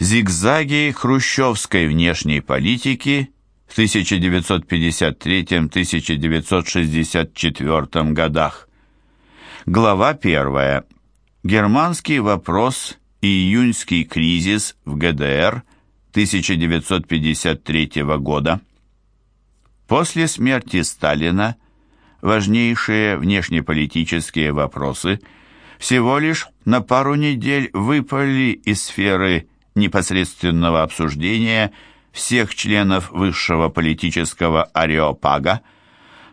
Зигзаги хрущевской внешней политики в 1953-1964 годах. Глава 1. Германский вопрос и июньский кризис в ГДР 1953 года. После смерти Сталина важнейшие внешнеполитические вопросы всего лишь на пару недель выпали из сферы непосредственного обсуждения всех членов высшего политического ареопага,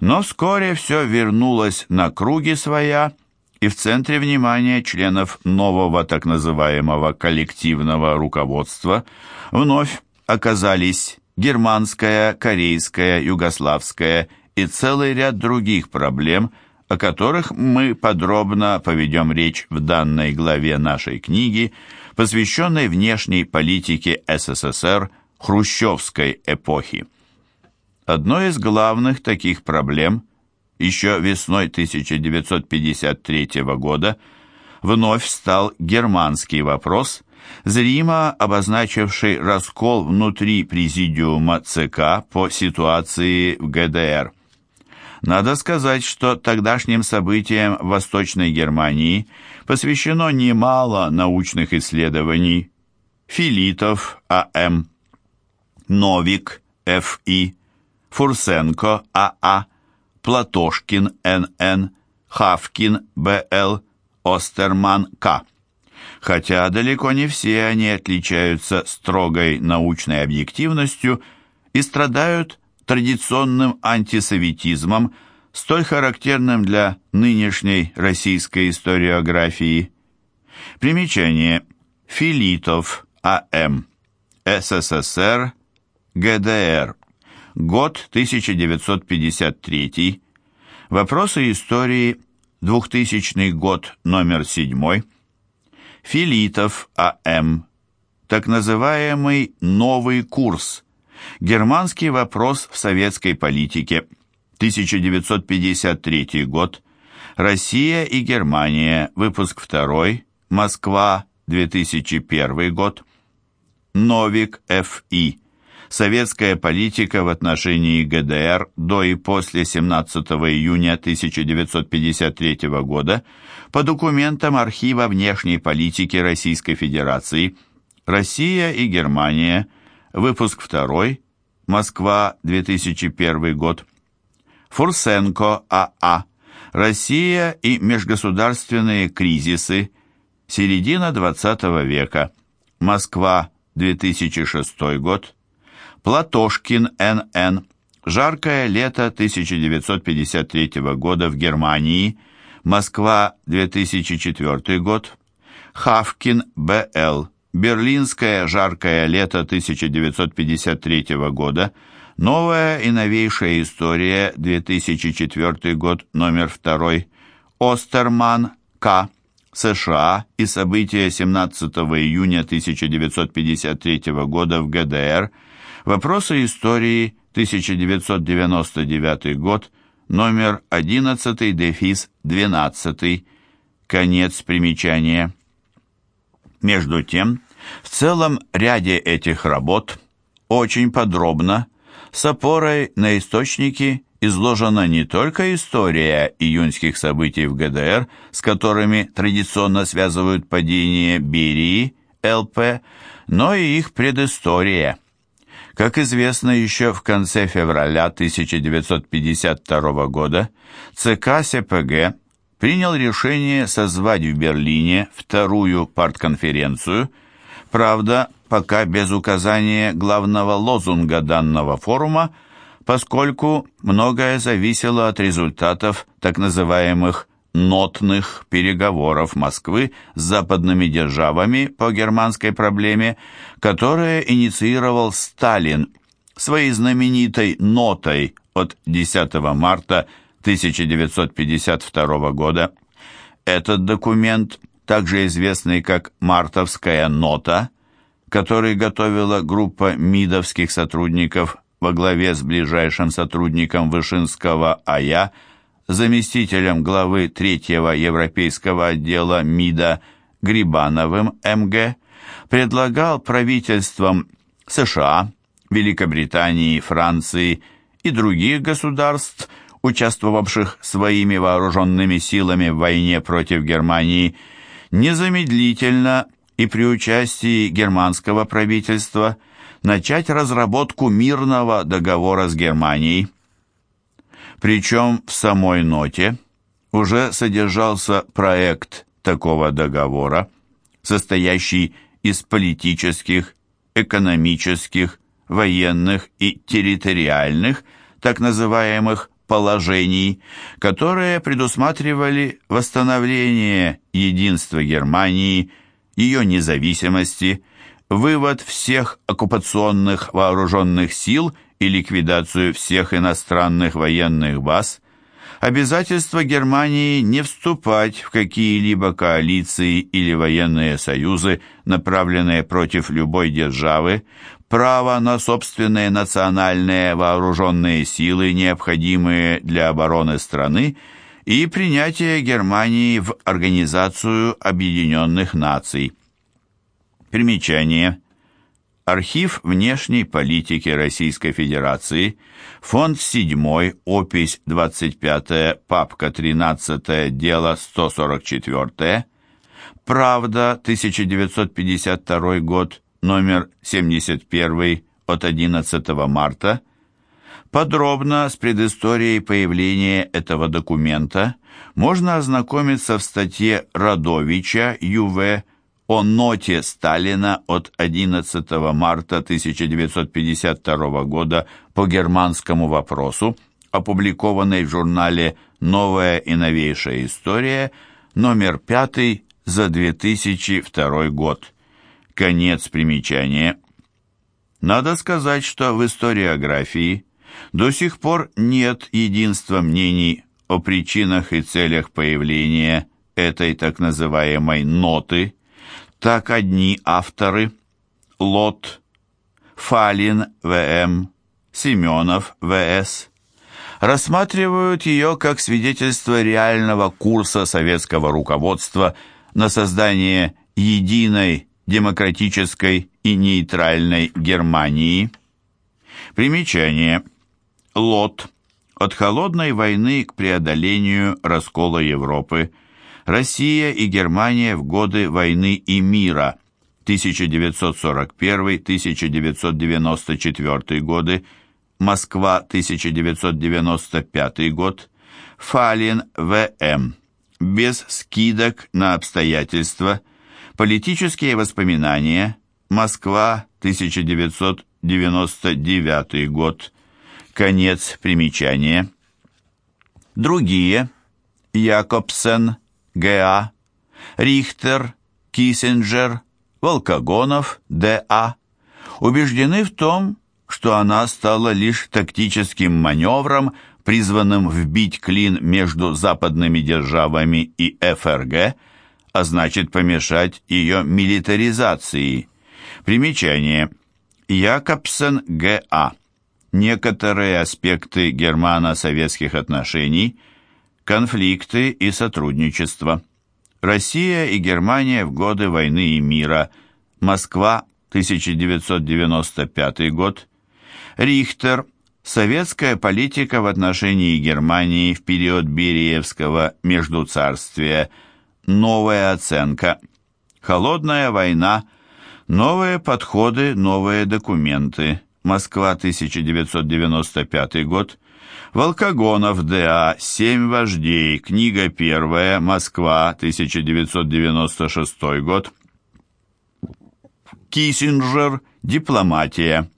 но вскоре все вернулось на круги своя, и в центре внимания членов нового так называемого коллективного руководства вновь оказались германская, корейская, югославская и целый ряд других проблем, о которых мы подробно поведем речь в данной главе нашей книги – посвященной внешней политике СССР хрущевской эпохи. Одной из главных таких проблем еще весной 1953 года вновь стал германский вопрос, зримо обозначивший раскол внутри президиума ЦК по ситуации в ГДР. Надо сказать, что тогдашним событиям в Восточной Германии посвящено немало научных исследований. Филитов А.М., Новик Ф.И., Фурсенко А.А., Платошкин Н.Н., Хавкин Б.Л., Остерман К. Хотя далеко не все они отличаются строгой научной объективностью и страдают традиционным антисоветизмом, столь характерным для нынешней российской историографии. Примечание. Филитов А.М. СССР. ГДР. Год 1953. Вопросы истории. 2000 год, номер 7. Филитов А.М. Так называемый «новый курс» Германский вопрос в советской политике. 1953 год. Россия и Германия. Выпуск 2. Москва. 2001 год. Новик Ф.И. Советская политика в отношении ГДР до и после 17 июня 1953 года по документам архива внешней политики Российской Федерации. Россия и Германия – Выпуск 2. Москва, 2001 год. Фурсенко А.А. А. Россия и межгосударственные кризисы. Середина 20 века. Москва, 2006 год. Платошкин Н.Н. Жаркое лето 1953 года в Германии. Москва, 2004 год. Хавкин Б.Л. Берлинское жаркое лето 1953 года, новая и новейшая история, 2004 год, номер 2, Остерман, К., США и события 17 июня 1953 года в ГДР, вопросы истории, 1999 год, номер 11, дефис 12, конец примечания. Между тем, в целом ряде этих работ очень подробно, с опорой на источники, изложена не только история июньских событий в ГДР, с которыми традиционно связывают падение Берии, ЛП, но и их предыстория. Как известно, еще в конце февраля 1952 года ЦК СПГ принял решение созвать в Берлине вторую партконференцию, правда, пока без указания главного лозунга данного форума, поскольку многое зависело от результатов так называемых нотных переговоров Москвы с западными державами по германской проблеме, которые инициировал Сталин своей знаменитой нотой от 10 марта 1952 года. Этот документ, также известный как «Мартовская нота», который готовила группа МИДовских сотрудников во главе с ближайшим сотрудником Вышинского А.Я., заместителем главы третьего европейского отдела МИДа Грибановым М.Г., предлагал правительствам США, Великобритании, Франции и других государств, участвовавших своими вооруженными силами в войне против Германии, незамедлительно и при участии германского правительства начать разработку мирного договора с Германией. Причем в самой ноте уже содержался проект такого договора, состоящий из политических, экономических, военных и территориальных, так называемых положений, которые предусматривали восстановление единства Германии, ее независимости, вывод всех оккупационных вооруженных сил и ликвидацию всех иностранных военных баз, обязательство Германии не вступать в какие-либо коалиции или военные союзы, направленные против любой державы, право на собственные национальные вооруженные силы, необходимые для обороны страны, и принятие Германии в Организацию Объединенных Наций. Примечание. Архив внешней политики Российской Федерации, фонд 7, опись 25, папка 13, дело 144, Правда, 1952 год, номер 71 от 11 марта, подробно с предысторией появления этого документа можно ознакомиться в статье Радовича Ю.В о ноте Сталина от 11 марта 1952 года по германскому вопросу, опубликованной в журнале «Новая и новейшая история», номер 5 за 2002 год. Конец примечания. Надо сказать, что в историографии до сих пор нет единства мнений о причинах и целях появления этой так называемой «ноты», так одни авторы Лот, Фалин В.М., Семенов В.С. рассматривают ее как свидетельство реального курса советского руководства на создание единой демократической и нейтральной Германии. Примечание. Лот. От холодной войны к преодолению раскола Европы – Россия и Германия в годы войны и мира. 1941-1994 годы, Москва 1995 год, Фалин В.М. Без скидок на обстоятельства, политические воспоминания, Москва 1999 год, конец примечания. Другие, Якобсен, Г.А., Рихтер, Киссинджер, Волкогонов, Д.А. убеждены в том, что она стала лишь тактическим маневром, призванным вбить клин между западными державами и ФРГ, а значит помешать ее милитаризации. Примечание. Якобсен Г.А. Некоторые аспекты германо-советских отношений – Конфликты и сотрудничество. Россия и Германия в годы войны и мира. Москва, 1995 год. Рихтер. Советская политика в отношении Германии в период Бериевского междуцарствия. Новая оценка. Холодная война. Новые подходы, новые документы. Москва, 1995 год. Волкогонов Д.А. «Семь вождей», книга первая, Москва, 1996 год. Киссинджер, «Дипломатия»,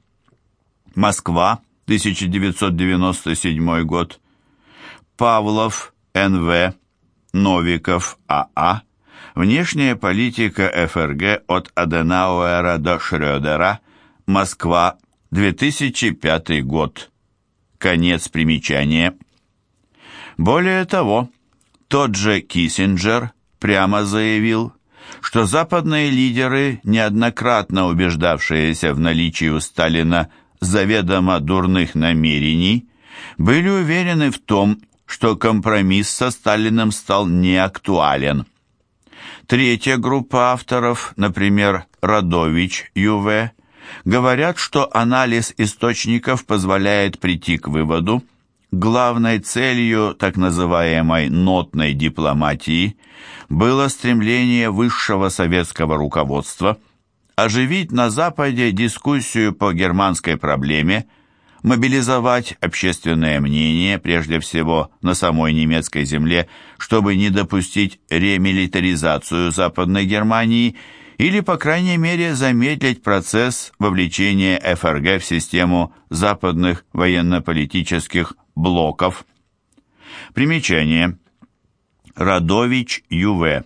Москва, 1997 год. Павлов, Н.В., Новиков, А.А., Внешняя политика ФРГ от Аденауэра до Шрёдера, Москва, 2005 год. Конец примечания. Более того, тот же Киссинджер прямо заявил, что западные лидеры, неоднократно убеждавшиеся в наличии у Сталина заведомо дурных намерений, были уверены в том, что компромисс со Сталиным стал неактуален. Третья группа авторов, например, Радович Ю.В., говорят, что анализ источников позволяет прийти к выводу, главной целью так называемой «нотной дипломатии» было стремление высшего советского руководства оживить на Западе дискуссию по германской проблеме, мобилизовать общественное мнение, прежде всего на самой немецкой земле, чтобы не допустить ремилитаризацию Западной Германии или, по крайней мере, замедлить процесс вовлечения ФРГ в систему западных военно-политических блоков. Примечание. Радович Ю.В.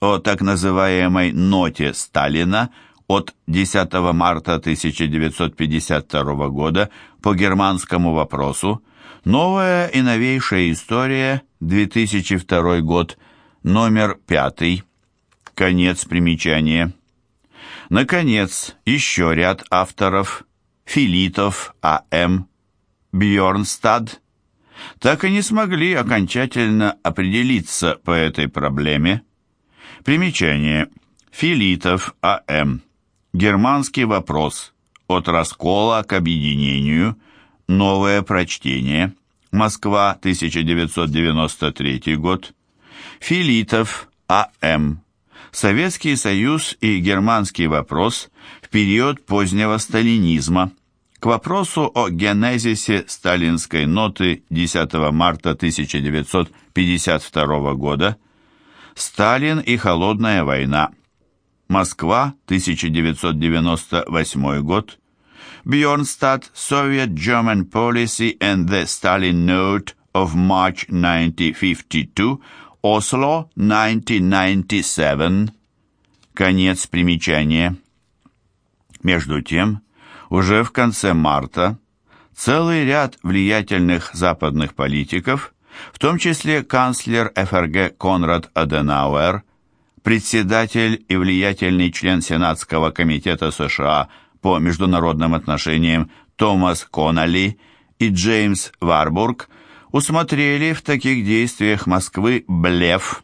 О так называемой «ноте Сталина» от 10 марта 1952 года по германскому вопросу «Новая и новейшая история, 2002 год, номер 5». Конец примечания. Наконец, еще ряд авторов Филитов А.М., Бьорнстад так и не смогли окончательно определиться по этой проблеме. Примечание. Филитов А.М. Германский вопрос. От раскола к объединению. Новое прочтение. Москва, 1993 год. Филитов А.М. Советский Союз и германский вопрос в период позднего сталинизма. К вопросу о генезисе сталинской ноты 10 марта 1952 года «Сталин и холодная война». Москва, 1998 год. Bjornstad, Soviet German Policy and the Stalin Note of March 1952, Осло, 1997. Конец примечания. Между тем, уже в конце марта целый ряд влиятельных западных политиков, в том числе канцлер ФРГ Конрад Аденауэр, председатель и влиятельный член Сенатского комитета США по международным отношениям Томас Конноли и Джеймс Варбург усмотрели в таких действиях Москвы блеф,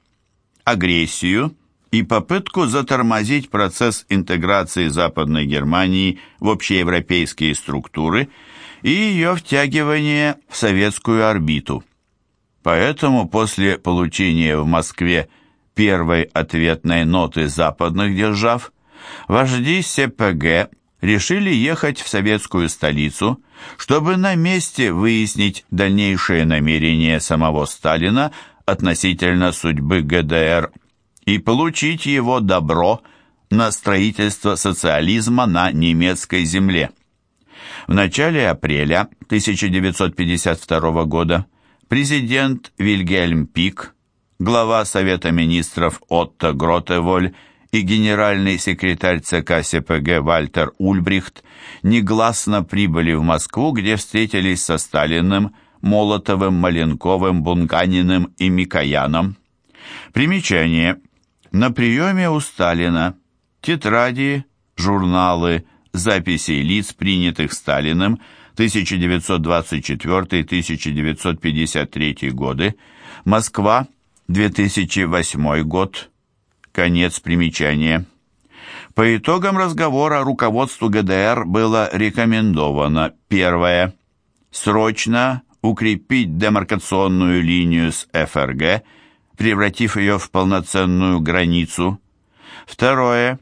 агрессию и попытку затормозить процесс интеграции Западной Германии в общеевропейские структуры и ее втягивание в советскую орбиту. Поэтому после получения в Москве первой ответной ноты западных держав вожди СПГ решили ехать в советскую столицу, чтобы на месте выяснить дальнейшие намерения самого Сталина относительно судьбы ГДР и получить его добро на строительство социализма на немецкой земле. В начале апреля 1952 года президент Вильгельм Пик, глава Совета министров Отто Гротеволь и генеральный секретарь ЦК СПГ Вальтер Ульбрихт негласно прибыли в Москву, где встретились со Сталиным, Молотовым, Маленковым, Бунганиным и Микояном. Примечание – на приеме у Сталина тетради, журналы, записи лиц, принятых Сталиным 1924-1953 годы, Москва, 2008 год, конец примечания. По итогам разговора руководству ГДР было рекомендовано первое – срочно укрепить демаркационную линию с ФРГ – превратив ее в полноценную границу. Второе.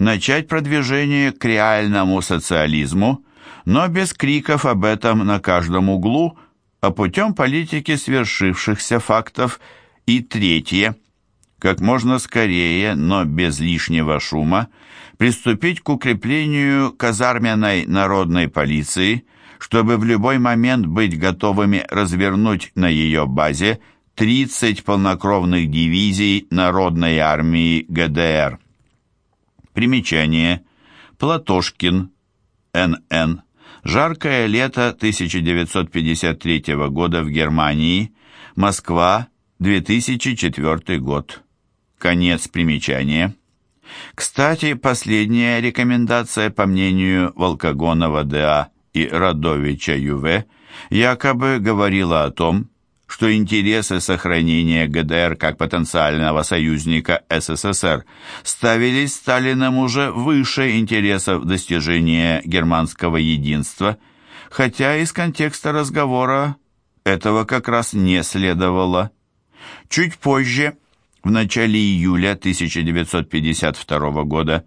Начать продвижение к реальному социализму, но без криков об этом на каждом углу, а путем политики свершившихся фактов. И третье. Как можно скорее, но без лишнего шума, приступить к укреплению казарменной народной полиции, чтобы в любой момент быть готовыми развернуть на ее базе 30 полнокровных дивизий Народной армии ГДР. Примечание. Платошкин, Н.Н. Жаркое лето 1953 года в Германии. Москва, 2004 год. Конец примечания. Кстати, последняя рекомендация, по мнению Волкогонова Д.А. и Радовича Ю.В., якобы говорила о том, что интересы сохранения ГДР как потенциального союзника СССР ставились Сталиным уже выше интересов достижения германского единства, хотя из контекста разговора этого как раз не следовало. Чуть позже, в начале июля 1952 года,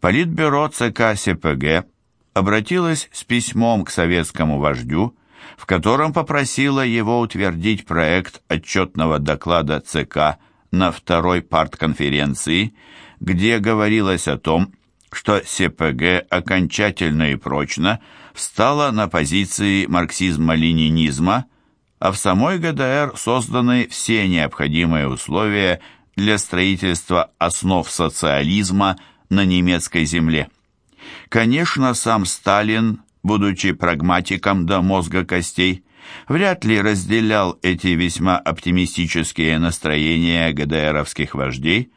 Политбюро ЦК СПГ обратилось с письмом к советскому вождю, в котором попросила его утвердить проект отчетного доклада ЦК на второй партконференции, где говорилось о том, что СПГ окончательно и прочно встала на позиции марксизма-ленинизма, а в самой ГДР созданы все необходимые условия для строительства основ социализма на немецкой земле. Конечно, сам Сталин будучи прагматиком до мозга костей, вряд ли разделял эти весьма оптимистические настроения ГДРовских вождей,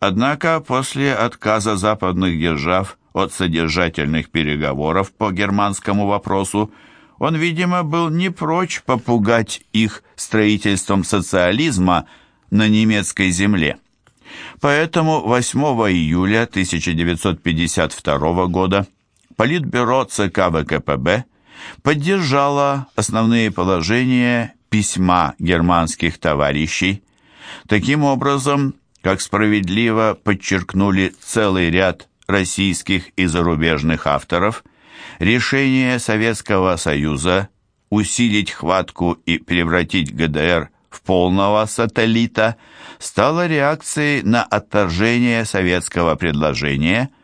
однако после отказа западных держав от содержательных переговоров по германскому вопросу он, видимо, был не прочь попугать их строительством социализма на немецкой земле. Поэтому 8 июля 1952 года Политбюро ЦК ВКПБ поддержало основные положения письма германских товарищей. Таким образом, как справедливо подчеркнули целый ряд российских и зарубежных авторов, решение Советского Союза усилить хватку и превратить ГДР в полного сателлита стало реакцией на отторжение советского предложения –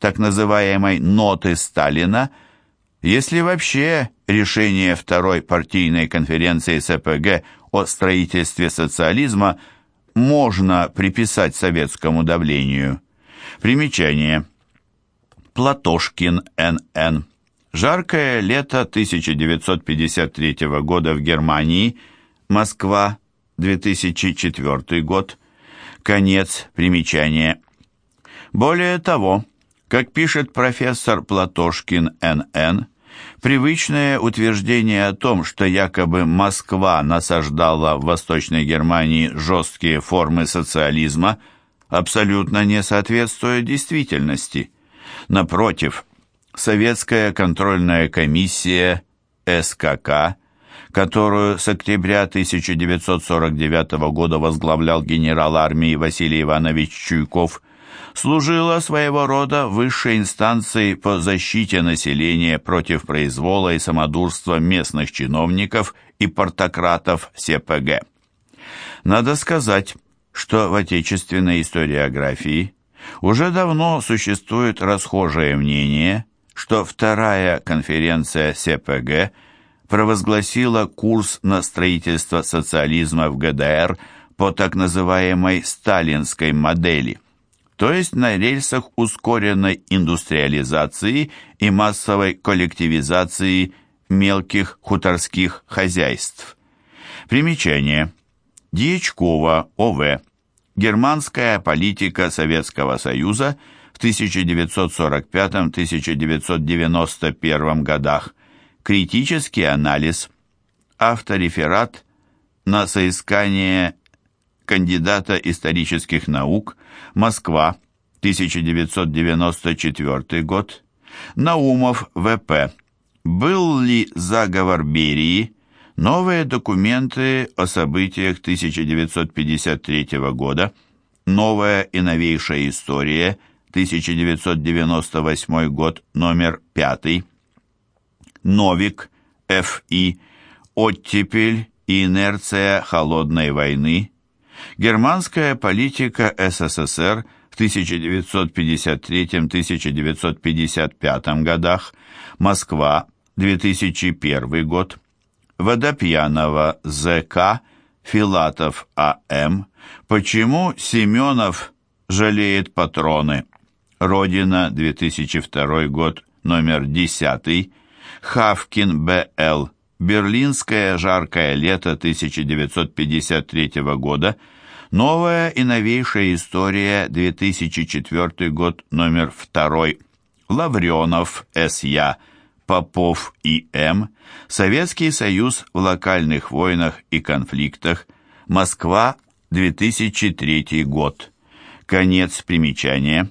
так называемой «ноты Сталина», если вообще решение Второй партийной конференции СПГ о строительстве социализма можно приписать советскому давлению. Примечание. Платошкин Н.Н. Жаркое лето 1953 года в Германии. Москва, 2004 год. Конец примечания. Более того, как пишет профессор Платошкин Н.Н., привычное утверждение о том, что якобы Москва насаждала в Восточной Германии жесткие формы социализма, абсолютно не соответствует действительности. Напротив, Советская контрольная комиссия СКК, которую с октября 1949 года возглавлял генерал армии Василий Иванович Чуйков, служила своего рода высшей инстанцией по защите населения против произвола и самодурства местных чиновников и портократов СПГ. Надо сказать, что в отечественной историографии уже давно существует расхожее мнение, что вторая конференция СПГ провозгласила курс на строительство социализма в ГДР по так называемой сталинской модели – то есть на рельсах ускоренной индустриализации и массовой коллективизации мелких хуторских хозяйств. Примечание. Дьячкова, О.В. Германская политика Советского Союза в 1945-1991 годах. Критический анализ. Автореферат на соискание кандидата исторических наук, Москва, 1994 год. Наумов, В.П. Был ли заговор Берии? Новые документы о событиях 1953 года. Новая и новейшая история, 1998 год, номер 5. Новик, Ф.И. Оттепель и инерция холодной войны, Германская политика СССР в 1953-1955 годах, Москва, 2001 год, Водопьянова, ЗК, Филатов, А.М. Почему Семенов жалеет патроны? Родина, 2002 год, номер 10. Хавкин, Б.Л. Берлинское жаркое лето 1953 года, новая и новейшая история, 2004 год, номер 2. Лавренов, С.Я. Попов И.М. Советский Союз в локальных войнах и конфликтах. Москва, 2003 год. Конец примечания.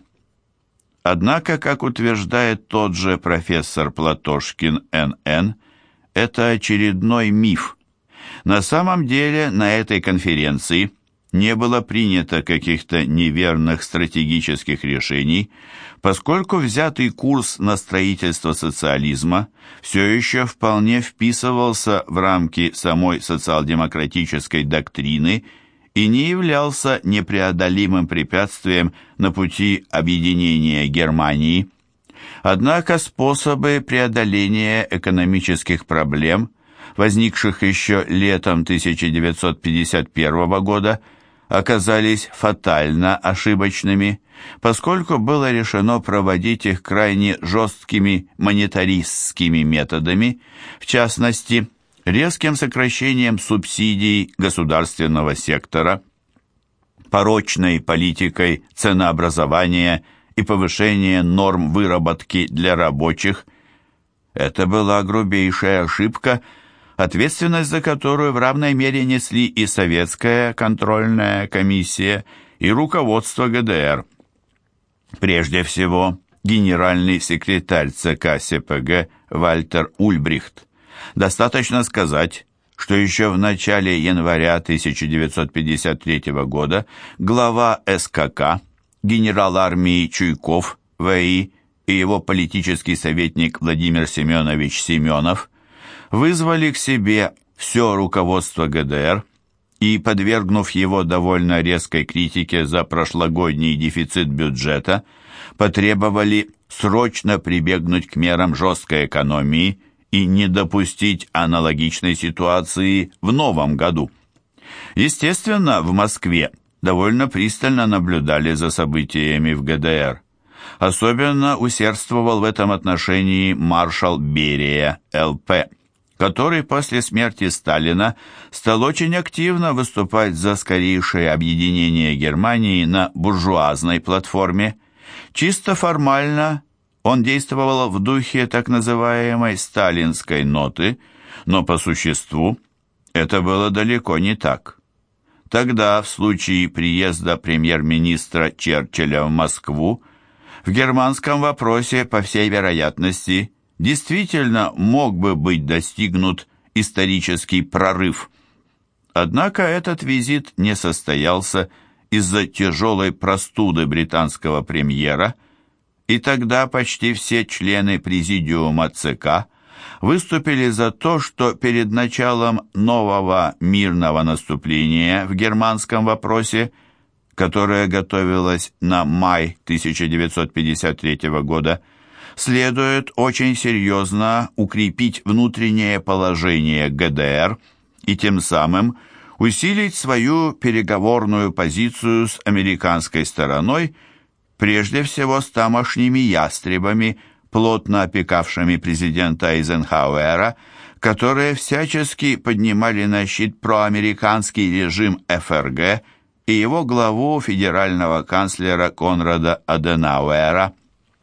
Однако, как утверждает тот же профессор Платошкин Н.Н., это очередной миф. На самом деле на этой конференции не было принято каких-то неверных стратегических решений, поскольку взятый курс на строительство социализма все еще вполне вписывался в рамки самой социал-демократической доктрины и не являлся непреодолимым препятствием на пути объединения Германии. Однако способы преодоления экономических проблем, возникших еще летом 1951 года, оказались фатально ошибочными, поскольку было решено проводить их крайне жесткими монетаристскими методами, в частности, резким сокращением субсидий государственного сектора, порочной политикой ценообразования и повышения норм выработки для рабочих. Это была грубейшая ошибка – ответственность за которую в равной мере несли и советская контрольная комиссия, и руководство ГДР. Прежде всего, генеральный секретарь ЦК СПГ Вальтер Ульбрихт. Достаточно сказать, что еще в начале января 1953 года глава СКК, генерал армии Чуйков, ВИ и его политический советник Владимир Семенович Семенов вызвали к себе все руководство ГДР и, подвергнув его довольно резкой критике за прошлогодний дефицит бюджета, потребовали срочно прибегнуть к мерам жесткой экономии и не допустить аналогичной ситуации в новом году. Естественно, в Москве довольно пристально наблюдали за событиями в ГДР. Особенно усердствовал в этом отношении маршал Берия, ЛП который после смерти Сталина стал очень активно выступать за скорейшее объединение Германии на буржуазной платформе. Чисто формально он действовал в духе так называемой «сталинской ноты», но по существу это было далеко не так. Тогда, в случае приезда премьер-министра Черчилля в Москву, в германском вопросе, по всей вероятности, действительно мог бы быть достигнут исторический прорыв. Однако этот визит не состоялся из-за тяжелой простуды британского премьера, и тогда почти все члены президиума ЦК выступили за то, что перед началом нового мирного наступления в германском вопросе, которое готовилось на май 1953 года, следует очень серьезно укрепить внутреннее положение ГДР и тем самым усилить свою переговорную позицию с американской стороной, прежде всего с тамошними ястребами, плотно опекавшими президента Эйзенхауэра, которые всячески поднимали на щит проамериканский режим ФРГ и его главу федерального канцлера Конрада Аденауэра –